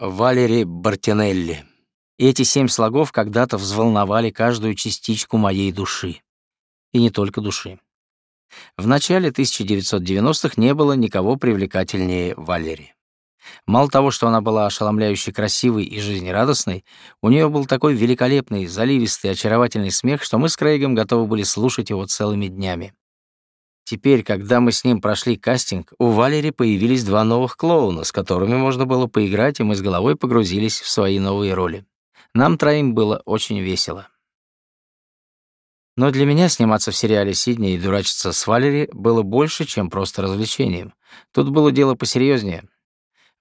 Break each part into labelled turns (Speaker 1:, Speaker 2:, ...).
Speaker 1: Валери Бартинелли. Эти семь слогов когда-то взволновали каждую частичку моей души. И не только души. В начале 1990-х не было никого привлекательнее Валери. Мало того, что она была ошеломляюще красивой и жизнерадостной, у нее был такой великолепный, заливистый, очаровательный смех, что мы с Крейгом готовы были слушать его целыми днями. Теперь, когда мы с ним прошли кастинг, у Валери появились два новых клоуна, с которыми можно было поиграть, и мы с головой погрузились в свои новые роли. Нам троим было очень весело. Но для меня сниматься в сериале «Сидни» и дурачиться с Валери было больше, чем просто развлечением. Тут было дело посерьезнее.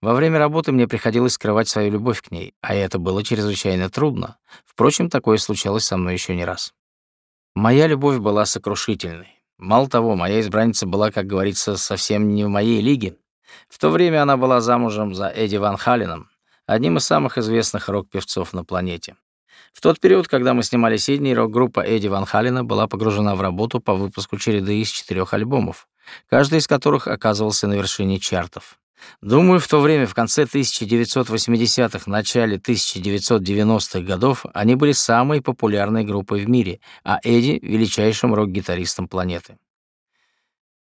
Speaker 1: Во время работы мне приходилось скрывать свою любовь к ней, а это было чрезвычайно трудно. Впрочем, такое случалось со мной еще не раз. Моя любовь была сокрушительной. Мало того, моя избранница была, как говорится, совсем не в моей лиге. В то время она была замужем за Эдди Ван Халленом, одним из самых известных рок-певцов на планете. В тот период, когда мы снимали Сидней, рок-группа Эдди Ван Халлена была погружена в работу по выпуску череды из четырех альбомов, каждый из которых оказывался на вершине чартов. Думаю, в то время, в конце 1980-х, начале 1990-х годов, они были самой популярной группой в мире, а Эдди — величайшим рок-гитаристом планеты.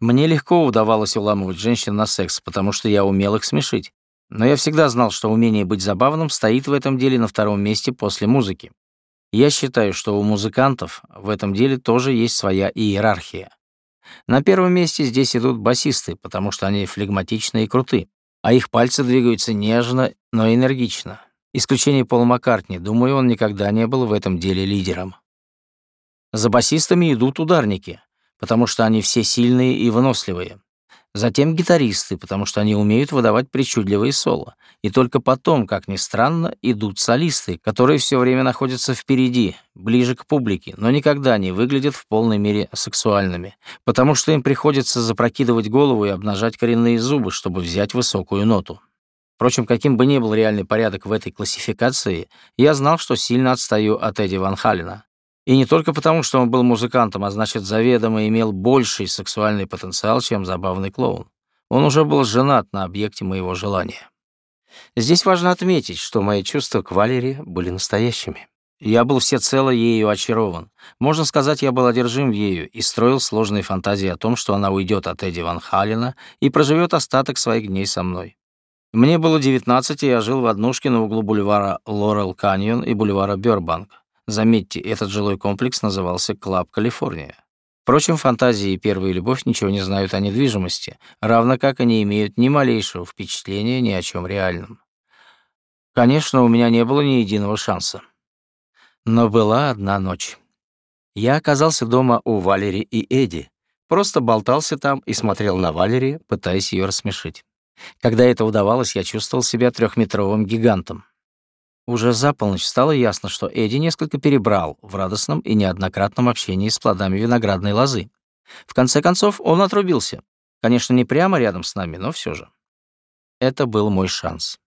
Speaker 1: Мне легко удавалось уламывать женщин на секс, потому что я умел их смешить. Но я всегда знал, что умение быть забавным стоит в этом деле на втором месте после музыки. Я считаю, что у музыкантов в этом деле тоже есть своя иерархия. На первом месте здесь идут басисты, потому что они флегматичны и круты, а их пальцы двигаются нежно, но энергично. Исключение Пола Маккартни, думаю, он никогда не был в этом деле лидером. За басистами идут ударники, потому что они все сильные и выносливые. Затем гитаристы, потому что они умеют выдавать причудливые соло. И только потом, как ни странно, идут солисты, которые все время находятся впереди, ближе к публике, но никогда не выглядят в полной мере сексуальными, потому что им приходится запрокидывать голову и обнажать коренные зубы, чтобы взять высокую ноту. Впрочем, каким бы ни был реальный порядок в этой классификации, я знал, что сильно отстаю от Эдди Ван Халлена. И не только потому, что он был музыкантом, а значит, заведомо имел больший сексуальный потенциал, чем забавный клоун. Он уже был женат на объекте моего желания. Здесь важно отметить, что мои чувства к Валери были настоящими. Я был всецело ею очарован. Можно сказать, я был одержим ею и строил сложные фантазии о том, что она уйдет от Эдди Ван Халлена и проживет остаток своих дней со мной. Мне было 19, и я жил в однушке на углу бульвара Лорел Каньон и бульвара Бёрбанк. Заметьте, этот жилой комплекс назывался Клаб Калифорния. Впрочем, фантазии и первая любовь ничего не знают о недвижимости, равно как они имеют ни малейшего впечатления ни о чем реальном. Конечно, у меня не было ни единого шанса. Но была одна ночь. Я оказался дома у Валери и Эдди, просто болтался там и смотрел на Валери, пытаясь ее рассмешить. Когда это удавалось, я чувствовал себя трехметровым гигантом. Уже за полночь стало ясно, что Эдди несколько перебрал в радостном и неоднократном общении с плодами виноградной лозы. В конце концов, он отрубился. Конечно, не прямо рядом с нами, но все же. Это был мой шанс.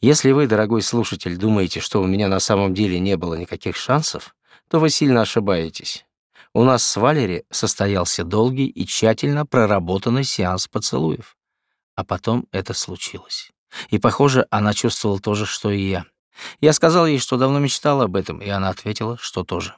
Speaker 1: Если вы, дорогой слушатель, думаете, что у меня на самом деле не было никаких шансов, то вы сильно ошибаетесь. У нас с Валери состоялся долгий и тщательно проработанный сеанс поцелуев. А потом это случилось. И, похоже, она чувствовала то же, что и я. Я сказал ей, что давно мечтал об этом, и она ответила, что тоже.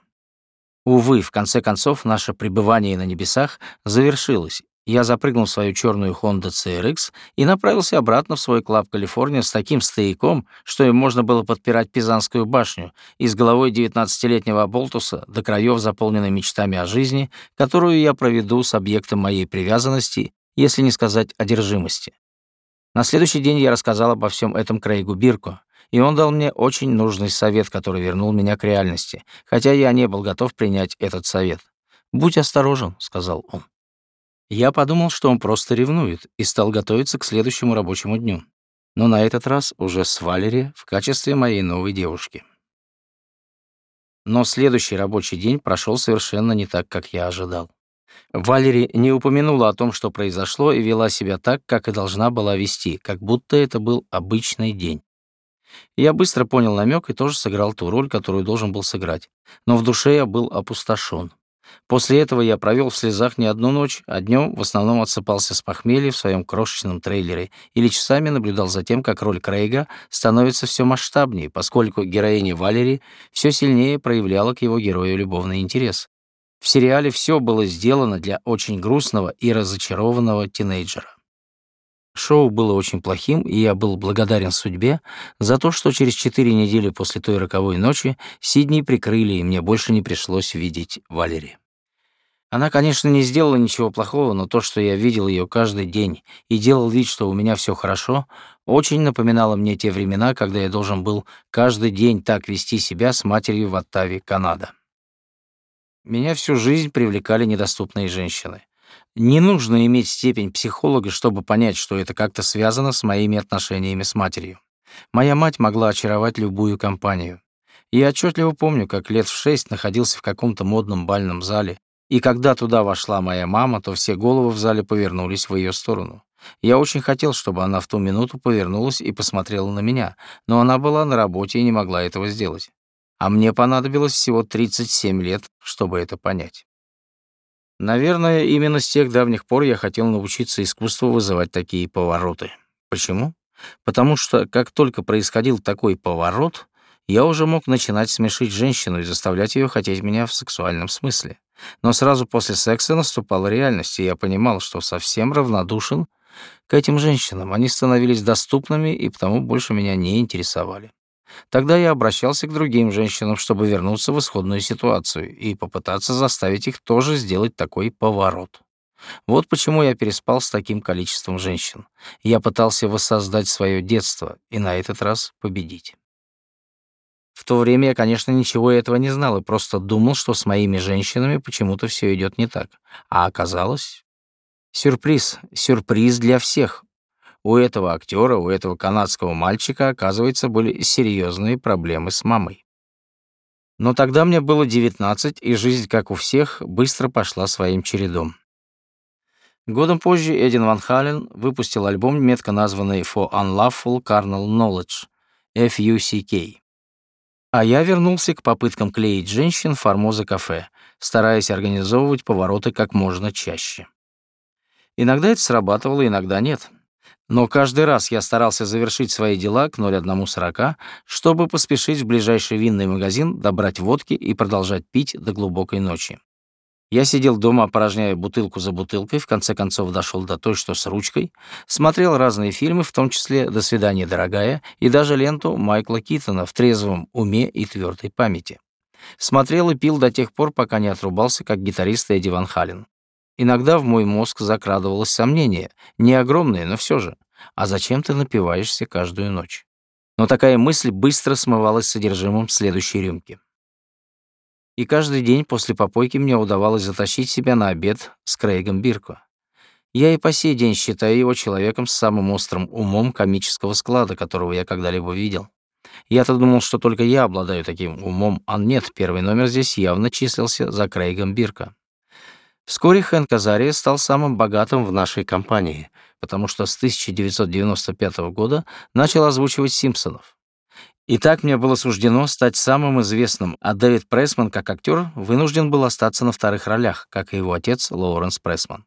Speaker 1: Увы, в конце концов, наше пребывание на небесах завершилось. Я запрыгнул в свою черную Honda CRX и направился обратно в свой клаб Калифорния с таким стояком, что им можно было подпирать Пизанскую башню, и с головой 19-летнего Болтуса до краев заполненной мечтами о жизни, которую я проведу с объектом моей привязанности, если не сказать одержимости. На следующий день я рассказал обо всем этом Крейгу Бирку, и он дал мне очень нужный совет, который вернул меня к реальности, хотя я не был готов принять этот совет. «Будь осторожен», — сказал он. Я подумал, что он просто ревнует, и стал готовиться к следующему рабочему дню. Но на этот раз уже с Валери в качестве моей новой девушки. Но следующий рабочий день прошел совершенно не так, как я ожидал. Валери не упомянула о том, что произошло, и вела себя так, как и должна была вести, как будто это был обычный день. Я быстро понял намек и тоже сыграл ту роль, которую должен был сыграть. Но в душе я был опустошен. После этого я провел в слезах не одну ночь, а днем в основном отсыпался с похмелья в своем крошечном трейлере или часами наблюдал за тем, как роль Крейга становится все масштабнее, поскольку героиня Валери все сильнее проявляла к его герою любовный интерес. В сериале все было сделано для очень грустного и разочарованного тинейджера. Шоу было очень плохим, и я был благодарен судьбе за то, что через четыре недели после той роковой ночи Сидни прикрыли, и мне больше не пришлось видеть Валери. Она, конечно, не сделала ничего плохого, но то, что я видел ее каждый день и делал вид, что у меня все хорошо, очень напоминало мне те времена, когда я должен был каждый день так вести себя с матерью в Оттаве, Канада. Меня всю жизнь привлекали недоступные женщины. Не нужно иметь степень психолога, чтобы понять, что это как-то связано с моими отношениями с матерью. Моя мать могла очаровать любую компанию. Я отчетливо помню, как лет в шесть находился в каком-то модном бальном зале, и когда туда вошла моя мама, то все головы в зале повернулись в ее сторону. Я очень хотел, чтобы она в ту минуту повернулась и посмотрела на меня, но она была на работе и не могла этого сделать. А мне понадобилось всего 37 лет, чтобы это понять. Наверное, именно с тех давних пор я хотел научиться искусству вызывать такие повороты. Почему? Потому что как только происходил такой поворот, я уже мог начинать смешить женщину и заставлять ее хотеть меня в сексуальном смысле. Но сразу после секса наступала реальность, и я понимал, что совсем равнодушен к этим женщинам. Они становились доступными и потому больше меня не интересовали. Тогда я обращался к другим женщинам, чтобы вернуться в исходную ситуацию и попытаться заставить их тоже сделать такой поворот. Вот почему я переспал с таким количеством женщин. Я пытался воссоздать свое детство и на этот раз победить. В то время я, конечно, ничего этого не знал и просто думал, что с моими женщинами почему-то все идет не так. А оказалось... Сюрприз. Сюрприз для всех. У этого актера, у этого канадского мальчика, оказывается, были серьезные проблемы с мамой. Но тогда мне было 19, и жизнь, как у всех, быстро пошла своим чередом. Годом позже Эдин Ван Хален выпустил альбом, метко названный For Unlawful Carnal Knowledge, FUCK. А я вернулся к попыткам клеить женщин в Формоза кафе, стараясь организовывать повороты как можно чаще. Иногда это срабатывало, иногда нет. Но каждый раз я старался завершить свои дела к 01.40, чтобы поспешить в ближайший винный магазин, добрать водки и продолжать пить до глубокой ночи. Я сидел дома, опорожняя бутылку за бутылкой, в конце концов дошел до той, что с ручкой, смотрел разные фильмы, в том числе «До свидания, дорогая» и даже ленту Майкла Китона в трезвом уме и твердой памяти. Смотрел и пил до тех пор, пока не отрубался, как гитарист Эдди Ван Хален. Иногда в мой мозг закрадывалось сомнение, не огромное, но все же. А зачем ты напиваешься каждую ночь? Но такая мысль быстро смывалась содержимым следующей рюмки и каждый день после попойки мне удавалось затащить себя на обед с Крейгом Бирко. Я и по сей день считаю его человеком с самым острым умом комического склада, которого я когда-либо видел. Я-то думал, что только я обладаю таким умом, а нет, первый номер здесь явно числился за Крейгом Бирко. Вскоре Хэнк Азария стал самым богатым в нашей компании, потому что с 1995 года начал озвучивать «Симпсонов». И так мне было суждено стать самым известным, а Дэвид Прессман, как актер, вынужден был остаться на вторых ролях, как и его отец Лоуренс Прессман.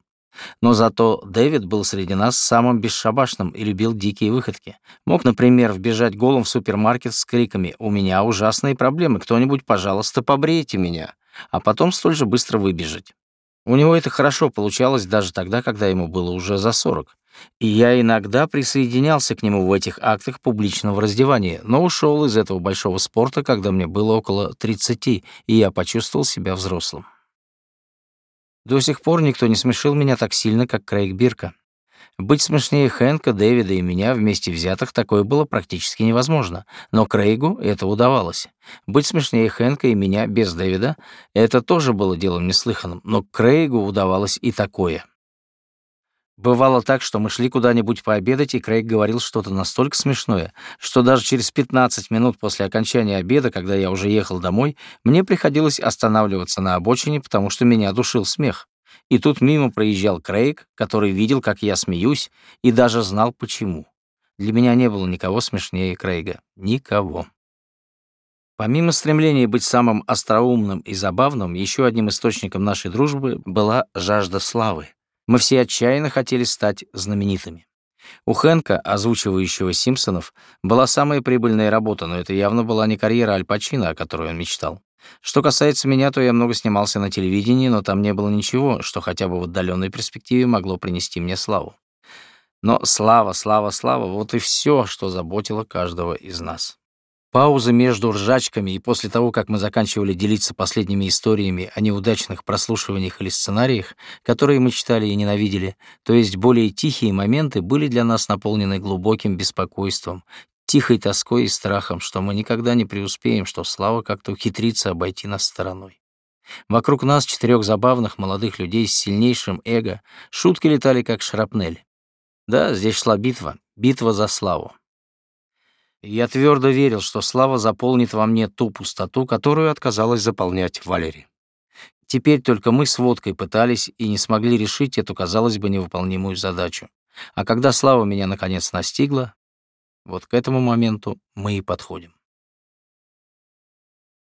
Speaker 1: Но зато Дэвид был среди нас самым бесшабашным и любил дикие выходки. Мог, например, вбежать голым в супермаркет с криками «У меня ужасные проблемы, кто-нибудь, пожалуйста, побрейте меня», а потом столь же быстро выбежать. У него это хорошо получалось даже тогда, когда ему было уже за 40. И я иногда присоединялся к нему в этих актах публичного раздевания, но ушел из этого большого спорта, когда мне было около 30, и я почувствовал себя взрослым. До сих пор никто не смешил меня так сильно, как Крейг Бирка. Быть смешнее Хэнка, Дэвида и меня вместе взятых такое было практически невозможно, но Крейгу это удавалось. Быть смешнее Хэнка и меня без Дэвида — это тоже было делом неслыханным, но Крейгу удавалось и такое — Бывало так, что мы шли куда-нибудь пообедать, и Крейг говорил что-то настолько смешное, что даже через 15 минут после окончания обеда, когда я уже ехал домой, мне приходилось останавливаться на обочине, потому что меня душил смех. И тут мимо проезжал Крейг, который видел, как я смеюсь, и даже знал, почему. Для меня не было никого смешнее Крейга. Никого. Помимо стремления быть самым остроумным и забавным, еще одним источником нашей дружбы была жажда славы. Мы все отчаянно хотели стать знаменитыми. У Хэнка, озвучивающего Симпсонов, была самая прибыльная работа, но это явно была не карьера Аль Пачино, о которой он мечтал. Что касается меня, то я много снимался на телевидении, но там не было ничего, что хотя бы в отдаленной перспективе могло принести мне славу. Но слава, слава, слава — вот и все, что заботило каждого из нас. Паузы между ржачками и после того, как мы заканчивали делиться последними историями о неудачных прослушиваниях или сценариях, которые мы читали и ненавидели, то есть более тихие моменты были для нас наполнены глубоким беспокойством, тихой тоской и страхом, что мы никогда не преуспеем, что слава как-то ухитрится обойти нас стороной. Вокруг нас четырех забавных молодых людей с сильнейшим эго, шутки летали как шрапнель. Да, здесь шла битва, битва за славу. Я твердо верил, что слава заполнит во мне ту пустоту, которую отказалась заполнять Валерий. Теперь только мы с водкой пытались и не смогли решить эту, казалось бы, невыполнимую задачу. А когда слава меня наконец настигла, вот к этому моменту мы и подходим.